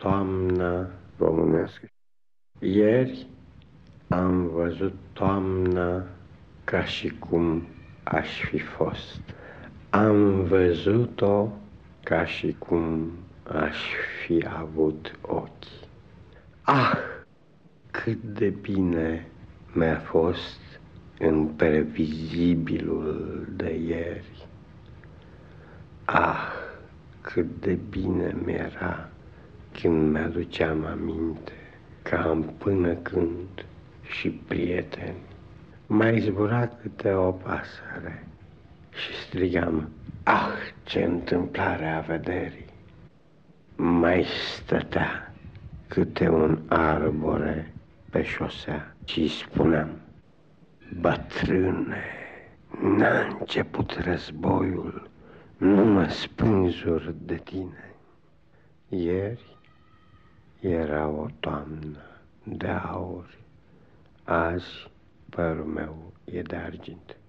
toamnă românească. Ieri am văzut toamnă ca și cum aș fi fost. Am văzut-o ca și cum aș fi avut ochi. Ah, cât de bine mi-a fost în previzibilul de ieri. Ah, cât de bine mi-era când mi-aduceam aminte că am până când și prieteni. Mai zbura câte o pasăre și strigam, ah, ce întâmplare a vederii! Mai stătea câte un arbore pe șosea și spuneam, bătrâne, n-a început războiul, nu mă spânzur de tine. Ieri era o toamnă de aur, azi părul meu e de argint.